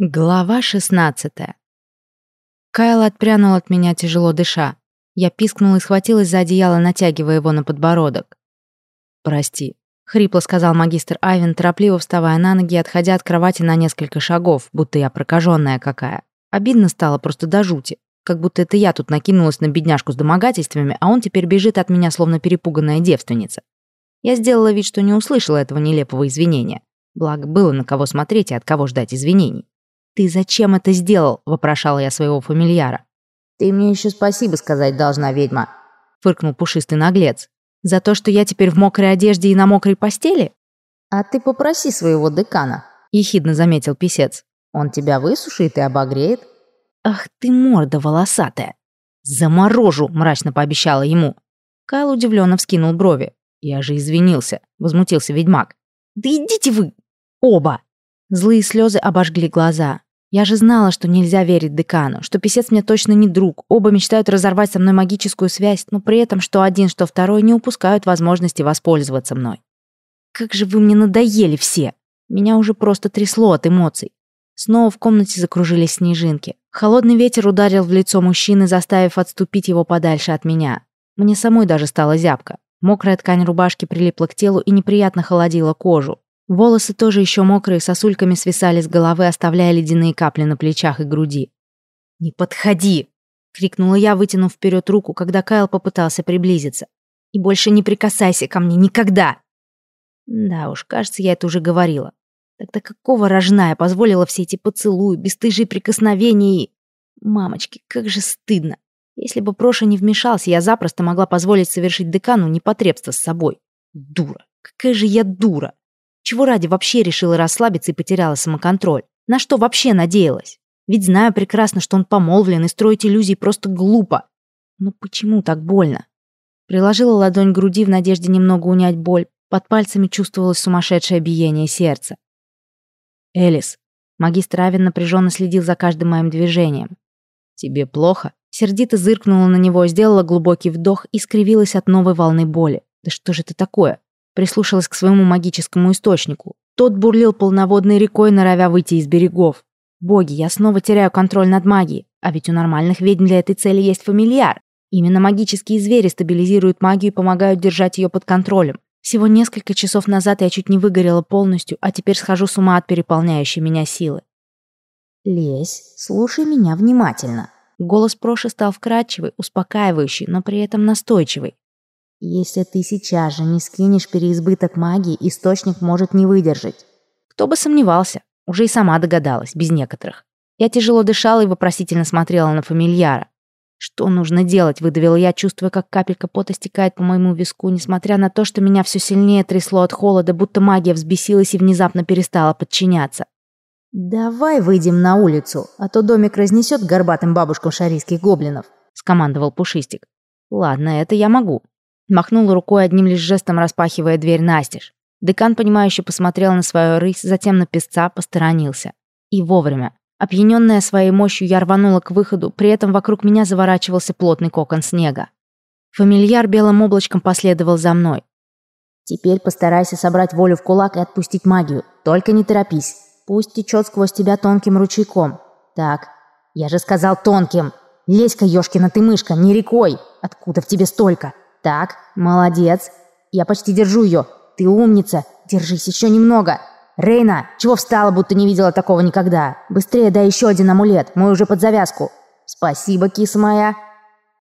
Глава 16. Кайл отпрянул от меня, тяжело дыша. Я пискнула и схватилась за одеяло, натягивая его на подбородок. «Прости», — хрипло сказал магистр Айвен, торопливо вставая на ноги и отходя от кровати на несколько шагов, будто я прокаженная какая. Обидно стало просто до жути. Как будто это я тут накинулась на бедняжку с домогательствами, а он теперь бежит от меня, словно перепуганная девственница. Я сделала вид, что не услышала этого нелепого извинения. Благо, было на кого смотреть и от кого ждать извинений. «Ты зачем это сделал?» — вопрошала я своего фамильяра. «Ты мне еще спасибо сказать должна, ведьма», — фыркнул пушистый наглец. «За то, что я теперь в мокрой одежде и на мокрой постели?» «А ты попроси своего декана», — ехидно заметил писец. «Он тебя высушит и обогреет». «Ах ты морда волосатая!» «Заморожу!» — мрачно пообещала ему. Кайл удивленно вскинул брови. «Я же извинился», — возмутился ведьмак. «Да идите вы! Оба!» Злые слезы обожгли глаза. Я же знала, что нельзя верить декану, что писец мне точно не друг, оба мечтают разорвать со мной магическую связь, но при этом что один, что второй не упускают возможности воспользоваться мной. Как же вы мне надоели все! Меня уже просто трясло от эмоций. Снова в комнате закружились снежинки. Холодный ветер ударил в лицо мужчины, заставив отступить его подальше от меня. Мне самой даже стало зябко. Мокрая ткань рубашки прилипла к телу и неприятно холодила кожу. Волосы тоже еще мокрые, сосульками свисали с головы, оставляя ледяные капли на плечах и груди. «Не подходи!» — крикнула я, вытянув вперед руку, когда Кайл попытался приблизиться. «И больше не прикасайся ко мне никогда!» Да уж, кажется, я это уже говорила. Тогда какого рожна я позволила все эти поцелуи, бесстыжие прикосновения и... Мамочки, как же стыдно. Если бы Проша не вмешался, я запросто могла позволить совершить декану непотребство с собой. Дура. Какая же я дура. Чего ради вообще решила расслабиться и потеряла самоконтроль? На что вообще надеялась? Ведь знаю прекрасно, что он помолвлен, и строить иллюзии просто глупо. Но почему так больно? Приложила ладонь к груди в надежде немного унять боль. Под пальцами чувствовалось сумасшедшее биение сердца. «Элис». Магистр Авен напряженно следил за каждым моим движением. «Тебе плохо?» Сердито зыркнула на него, сделала глубокий вдох и скривилась от новой волны боли. «Да что же это такое?» Прислушалась к своему магическому источнику. Тот бурлил полноводной рекой, норовя выйти из берегов. Боги, я снова теряю контроль над магией. А ведь у нормальных ведьм для этой цели есть фамильяр. Именно магические звери стабилизируют магию и помогают держать ее под контролем. Всего несколько часов назад я чуть не выгорела полностью, а теперь схожу с ума от переполняющей меня силы. «Лесь, слушай меня внимательно». Голос Проши стал вкрадчивый, успокаивающий, но при этом настойчивый. Если ты сейчас же не скинешь переизбыток магии, источник может не выдержать. Кто бы сомневался, уже и сама догадалась, без некоторых. Я тяжело дышала и вопросительно смотрела на фамильяра. Что нужно делать, выдавила я, чувствуя, как капелька пота стекает по моему виску, несмотря на то, что меня все сильнее трясло от холода, будто магия взбесилась и внезапно перестала подчиняться. «Давай выйдем на улицу, а то домик разнесет горбатым бабушкам шарийских гоблинов», — скомандовал Пушистик. «Ладно, это я могу. Махнул рукой одним лишь жестом, распахивая дверь настежь. Декан, понимающе посмотрел на свою рысь, затем на песца, посторонился. И вовремя. Опьяненная своей мощью, я рванула к выходу, при этом вокруг меня заворачивался плотный кокон снега. Фамильяр белым облачком последовал за мной. «Теперь постарайся собрать волю в кулак и отпустить магию. Только не торопись. Пусть течет сквозь тебя тонким ручейком. Так, я же сказал тонким. Лезь-ка, ёшкина ты мышка, не рекой. Откуда в тебе столько?» Так, молодец. Я почти держу ее. Ты умница. Держись еще немного. Рейна, чего встала, будто не видела такого никогда? Быстрее дай еще один амулет. Мой уже под завязку. Спасибо, киса моя.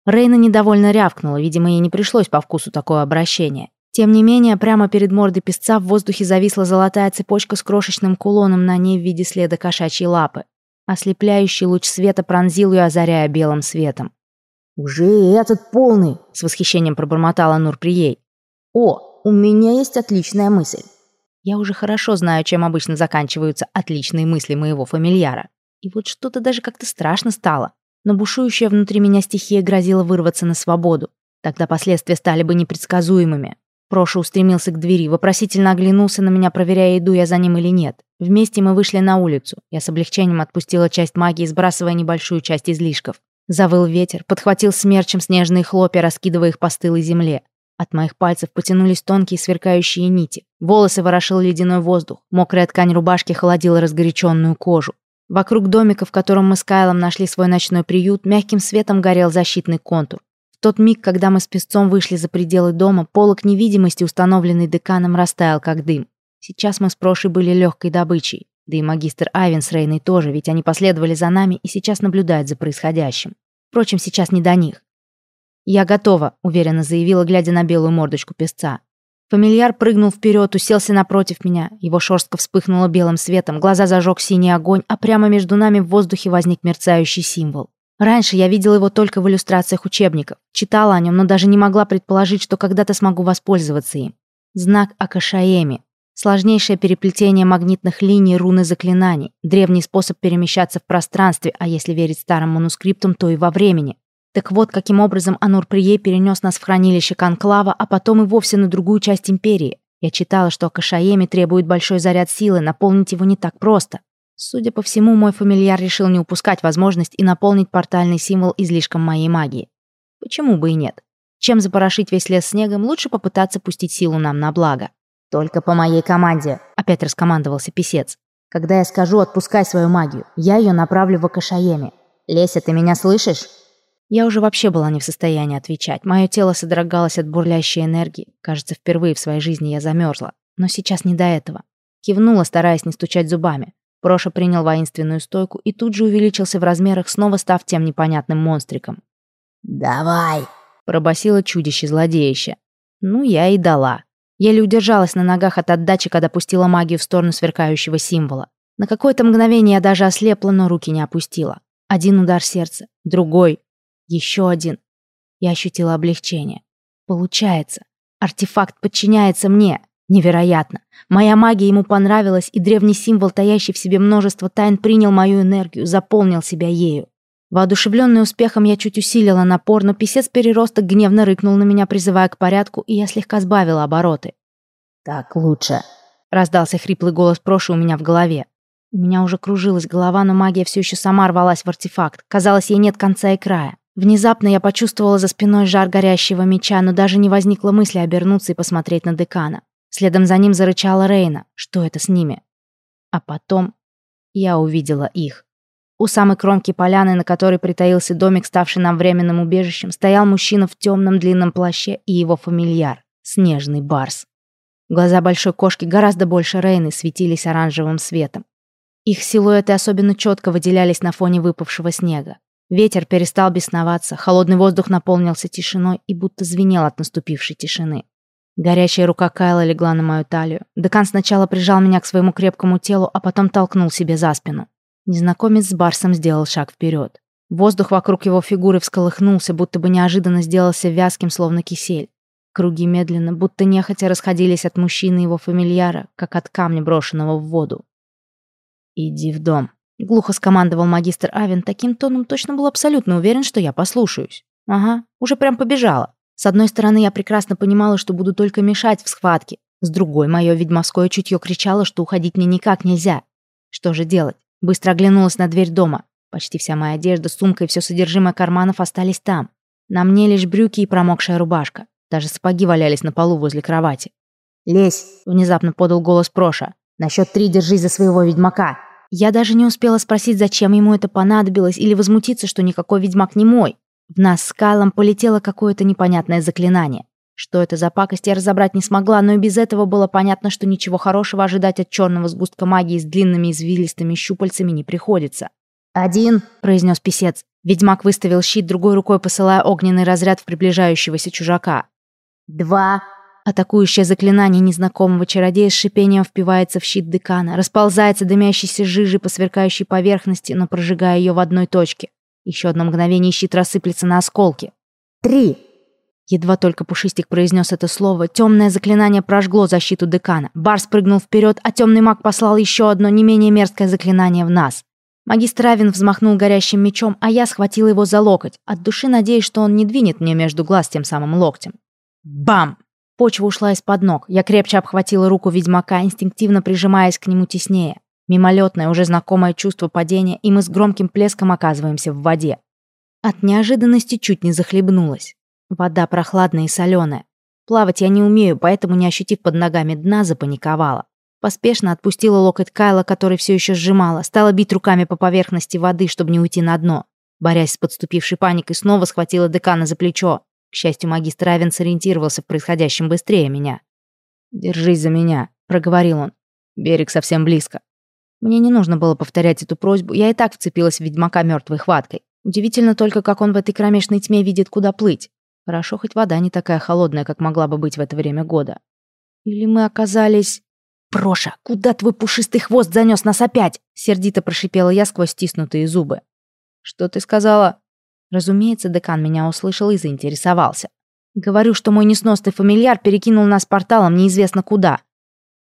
Рейна недовольно рявкнула, видимо, ей не пришлось по вкусу такое обращение. Тем не менее, прямо перед мордой песца в воздухе зависла золотая цепочка с крошечным кулоном на ней в виде следа кошачьей лапы. Ослепляющий луч света пронзил ее, озаряя белым светом. «Уже этот полный!» — с восхищением пробормотала Нурприей. «О, у меня есть отличная мысль!» Я уже хорошо знаю, чем обычно заканчиваются отличные мысли моего фамильяра. И вот что-то даже как-то страшно стало. Но бушующая внутри меня стихия грозила вырваться на свободу. Тогда последствия стали бы непредсказуемыми. Проша устремился к двери, вопросительно оглянулся на меня, проверяя, иду я за ним или нет. Вместе мы вышли на улицу. Я с облегчением отпустила часть магии, сбрасывая небольшую часть излишков. Завыл ветер, подхватил смерчем снежные хлопья, раскидывая их по стылой земле. От моих пальцев потянулись тонкие сверкающие нити. Волосы ворошил ледяной воздух. Мокрая ткань рубашки холодила разгоряченную кожу. Вокруг домика, в котором мы с Кайлом нашли свой ночной приют, мягким светом горел защитный контур. В тот миг, когда мы с песцом вышли за пределы дома, полок невидимости, установленный деканом, растаял как дым. Сейчас мы с Прошей были легкой добычей. Да и магистр Айвен с Рейной тоже, ведь они последовали за нами и сейчас наблюдают за происходящим. Впрочем, сейчас не до них. «Я готова», — уверенно заявила, глядя на белую мордочку песца. Фамильяр прыгнул вперед, уселся напротив меня. Его шерстка вспыхнула белым светом, глаза зажег синий огонь, а прямо между нами в воздухе возник мерцающий символ. Раньше я видела его только в иллюстрациях учебников, читала о нем, но даже не могла предположить, что когда-то смогу воспользоваться им. Знак Акашаеми. Сложнейшее переплетение магнитных линий руны заклинаний, древний способ перемещаться в пространстве, а если верить старым манускриптам, то и во времени. Так вот, каким образом Анур-Прие перенес нас в хранилище Конклава, а потом и вовсе на другую часть Империи. Я читала, что Акашаеми требует большой заряд силы, наполнить его не так просто. Судя по всему, мой фамильяр решил не упускать возможность и наполнить портальный символ излишком моей магии. Почему бы и нет? Чем запорошить весь лес снегом, лучше попытаться пустить силу нам на благо. «Только по моей команде», — опять раскомандовался писец. «Когда я скажу «отпускай свою магию», я ее направлю в Акашаеме. Леся, ты меня слышишь?» Я уже вообще была не в состоянии отвечать. Мое тело содрогалось от бурлящей энергии. Кажется, впервые в своей жизни я замерзла. Но сейчас не до этого. Кивнула, стараясь не стучать зубами. Проша принял воинственную стойку и тут же увеличился в размерах, снова став тем непонятным монстриком. «Давай!» – пробасило чудище-злодеище. Ну, я и дала. Еле удержалась на ногах от отдачи, когда пустила магию в сторону сверкающего символа. На какое-то мгновение я даже ослепла, но руки не опустила. Один удар сердца, другой, еще один. Я ощутила облегчение. Получается. Артефакт подчиняется мне. Невероятно. Моя магия ему понравилась, и древний символ, таящий в себе множество тайн, принял мою энергию, заполнил себя ею. Воодушевленный успехом, я чуть усилила напор, но писец-переросток гневно рыкнул на меня, призывая к порядку, и я слегка сбавила обороты. «Так лучше», — раздался хриплый голос Проши у меня в голове. У меня уже кружилась голова, но магия все еще сама рвалась в артефакт. Казалось, ей нет конца и края. Внезапно я почувствовала за спиной жар горящего меча, но даже не возникло мысли обернуться и посмотреть на декана. Следом за ним зарычала Рейна. Что это с ними? А потом я увидела их. У самой кромки поляны, на которой притаился домик, ставший нам временным убежищем, стоял мужчина в темном длинном плаще и его фамильяр — снежный барс. Глаза большой кошки, гораздо больше Рейны, светились оранжевым светом. Их силуэты особенно четко выделялись на фоне выпавшего снега. Ветер перестал бесноваться, холодный воздух наполнился тишиной и будто звенел от наступившей тишины. Горячая рука Кайла легла на мою талию. Декан сначала прижал меня к своему крепкому телу, а потом толкнул себе за спину. Незнакомец с Барсом сделал шаг вперед. Воздух вокруг его фигуры всколыхнулся, будто бы неожиданно сделался вязким, словно кисель. Круги медленно, будто нехотя расходились от мужчины его фамильяра, как от камня, брошенного в воду. «Иди в дом», — глухо скомандовал магистр Авен, таким тоном точно был абсолютно уверен, что я послушаюсь. «Ага, уже прям побежала». С одной стороны, я прекрасно понимала, что буду только мешать в схватке. С другой, мое ведьмовское чутье кричало, что уходить мне никак нельзя. Что же делать? Быстро оглянулась на дверь дома. Почти вся моя одежда, сумка и все содержимое карманов остались там. На мне лишь брюки и промокшая рубашка. Даже сапоги валялись на полу возле кровати. «Лезь!» — внезапно подал голос Проша. «На счет три держись за своего ведьмака!» Я даже не успела спросить, зачем ему это понадобилось, или возмутиться, что никакой ведьмак не мой. В нас с Кайлом полетело какое-то непонятное заклинание. Что это за пакость, я разобрать не смогла, но и без этого было понятно, что ничего хорошего ожидать от черного сгустка магии с длинными извилистыми щупальцами не приходится. «Один», — произнес писец. Ведьмак выставил щит, другой рукой посылая огненный разряд в приближающегося чужака. «Два», Атакующее заклинание незнакомого чародея с шипением впивается в щит декана, расползается дымящейся жижей по сверкающей поверхности, но прожигая ее в одной точке. Еще одно мгновение щит рассыплется на осколки. «Три!» Едва только Пушистик произнес это слово, темное заклинание прожгло защиту декана. Барс прыгнул вперед, а темный маг послал еще одно не менее мерзкое заклинание в нас. Магистр Равин взмахнул горящим мечом, а я схватила его за локоть, от души надеясь, что он не двинет мне между глаз тем самым локтем. Бам! Почва ушла из-под ног. Я крепче обхватила руку ведьмака, инстинктивно прижимаясь к нему теснее. Мимолетное, уже знакомое чувство падения, и мы с громким плеском оказываемся в воде. От неожиданности чуть не захлебнулась. Вода прохладная и соленая. Плавать я не умею, поэтому, не ощутив под ногами дна, запаниковала. Поспешно отпустила локоть Кайла, который все еще сжимала, стала бить руками по поверхности воды, чтобы не уйти на дно. Борясь с подступившей паникой, снова схватила декана за плечо. К счастью, магистр Авен сориентировался в происходящем быстрее меня. «Держись за меня», — проговорил он. «Берег совсем близко». Мне не нужно было повторять эту просьбу, я и так вцепилась в ведьмака мертвой хваткой. Удивительно только, как он в этой кромешной тьме видит, куда плыть. Хорошо, хоть вода не такая холодная, как могла бы быть в это время года. Или мы оказались... «Проша, куда твой пушистый хвост занес нас опять?» Сердито прошипела я сквозь стиснутые зубы. «Что ты сказала?» Разумеется, декан меня услышал и заинтересовался. Говорю, что мой несносный фамильяр перекинул нас порталом неизвестно куда.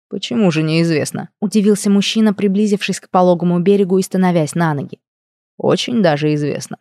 «Почему же неизвестно?» – удивился мужчина, приблизившись к пологому берегу и становясь на ноги. «Очень даже известно.